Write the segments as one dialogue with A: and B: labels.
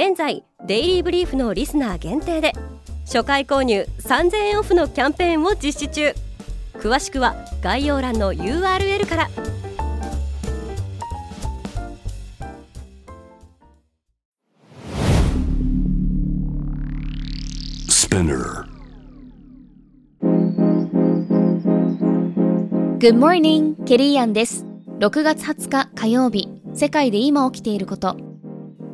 A: 現在デイリーブリーフのリスナー限定で初回購入3000円オフのキャンペーンを実施中。詳しくは概要欄の URL から
B: グッモーニングケリーアンです。6月20日火曜日。世界で今起きていること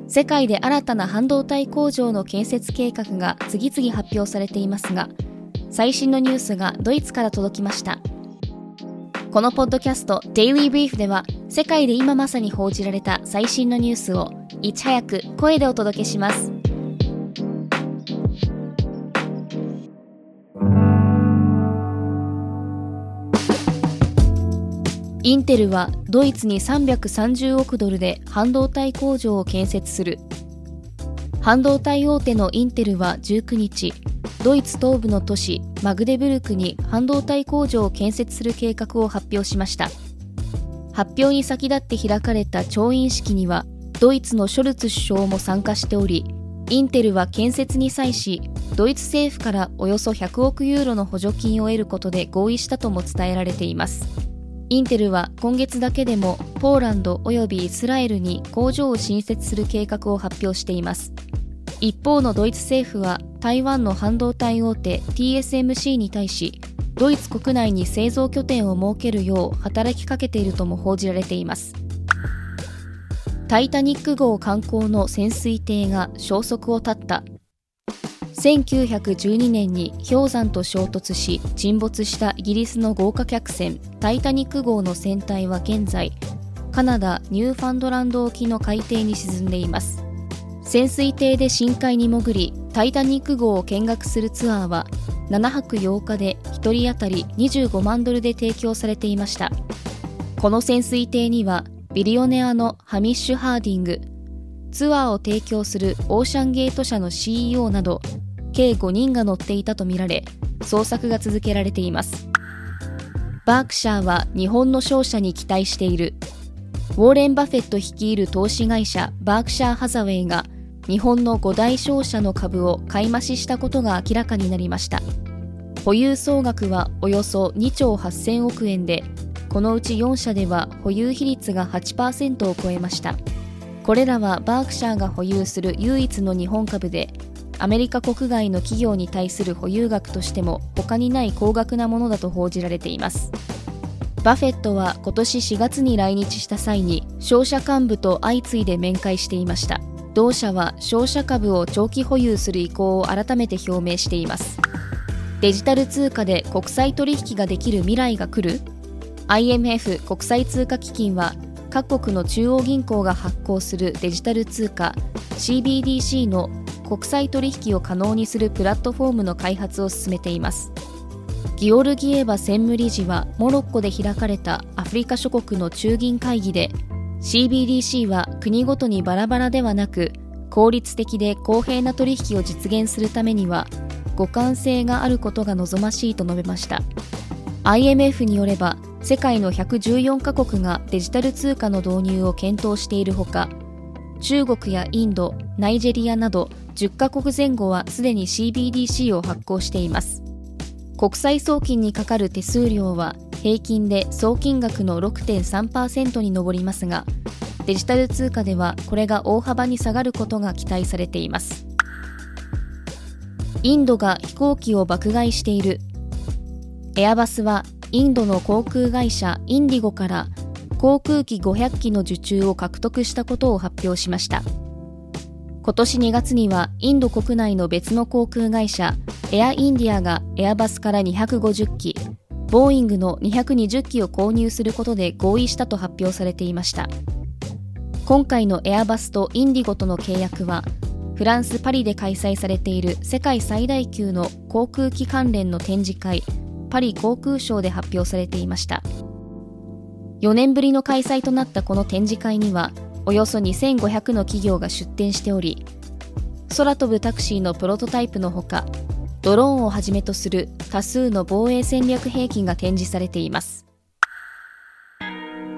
B: 世界で新たな半導体工場の建設計画が次々発表されていますが最新のニュースがドイツから届きました。このポッドキャスト「デイリー・ブリーフ」では世界で今まさに報じられた最新のニュースをいち早く声でお届けします。インテルはドイツに330億ドルで半導体工場を建設する。半導体大手のインテルは19日ドイツ東部の都市マグデブルクに半導体工場を建設する計画を発表しました。発表に先立って開かれた調印式にはドイツのショルツ首相も参加しておりインテルは建設に際しドイツ政府からおよそ100億ユーロの補助金を得ることで合意したとも伝えられています。インテルは今月だけでもポーランドおよびイスラエルに工場を新設する計画を発表しています。一方のドイツ政府は台湾の半導体大手 TSMC に対しドイツ国内に製造拠点を設けるよう働きかけているとも報じられています。タイタニック号観光の潜水艇が消息を絶った。1912年に氷山と衝突し沈没したイギリスの豪華客船タイタニック号の船体は現在カナダ・ニューファンドランド沖の海底に沈んでいます。潜水艇で深海に潜りタイタニック号を見学するツアーは7泊8日で1人当たり25万ドルで提供されていました。この潜水艇にはビリオネアのハミッシュ・ハーディングツアーを提供するオーシャンゲート社の CEO など計5人が乗っていたとみられ捜索が続けられています。バークシャーは日本の商社に期待している。ウォーレン・バフェット率いる投資会社バークシャー・ハザウェイが日本の5大商社の株を買い増ししたことが明らかになりました。保有総額はおよそ2兆8000億円でこのうち4社では保有比率が8%を超えました。これらはバークシャーが保有する唯一の日本株でアメリカ国外の企業に対する保有額としても他にない高額なものだと報じられています。バフェットは今年4月に来日した際に商社幹部と相次いで面会していました。同社は商社株を長期保有する意向を改めて表明しています。デジタル通貨で国際取引ができる未来が来る。IMF 国際通貨基金は各国の中央銀行が発行するデジタル通貨 CBDC の国際取引を可能にするプラットフォームの開発を進めています。ギオルギエバ専務理事はモロッコで開かれたアフリカ諸国の中銀会議で CBDC は国ごとにバラバラではなく効率的で公平な取引を実現するためには互換性があることが望ましいと述べました。IMF によれば世界の114カ国がデジタル通貨の導入を検討しているほか中国やインドナイジェリアなど10カ国前後はすでに CBDC を発行しています。国際送金にかかる手数料は平均で総金額の6.3%に上りますがデジタル通貨ではこれが大幅に下がることが期待されています。インドが飛行機を爆買いしている。エアバスはインドの航空会社インディゴから航空機500機の受注を獲得したことを発表しました。今年2月にはインド国内の別の航空会社エアインディアがエアバスから250機ボーイングの220機を購入することで合意したと発表されていました。今回のエアバスとインディゴとの契約はフランス・パリで開催されている世界最大級の航空機関連の展示会パリ航空ショーで発表されていました。4年ぶりの開催となったこの展示会にはおよそ2500の企業が出展しており空飛ぶタクシーのプロトタイプのほかドローンをはじめとする多数の防衛戦略兵器が展示されています。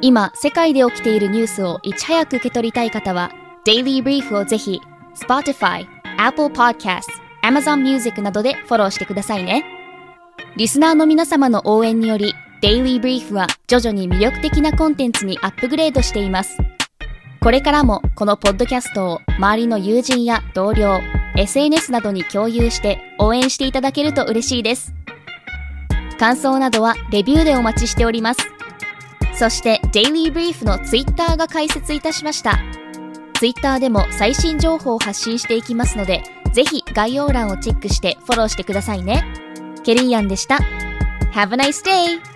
B: 今世界で起きているニュースをいち早く受け取りたい方は Daily Brief をぜひ Spotify、Apple Podcast、Amazon Music などでフォローしてくださいね。リスナーの皆様の応援により Daily Brief は徐々に魅力的なコンテンツにアップグレードしています。これからもこのポッドキャストを周りの友人や同僚、SNS などに共有して応援していただけると嬉しいです。感想などはレビューでお待ちしております。そして Daily Brief の Twitter が開設いたしました。Twitter でも最新情報を発信していきますので、ぜひ概要欄をチェックしてフォローしてくださいね。ケリーアンでした。Have a nice day!